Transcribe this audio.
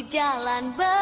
di jalan ber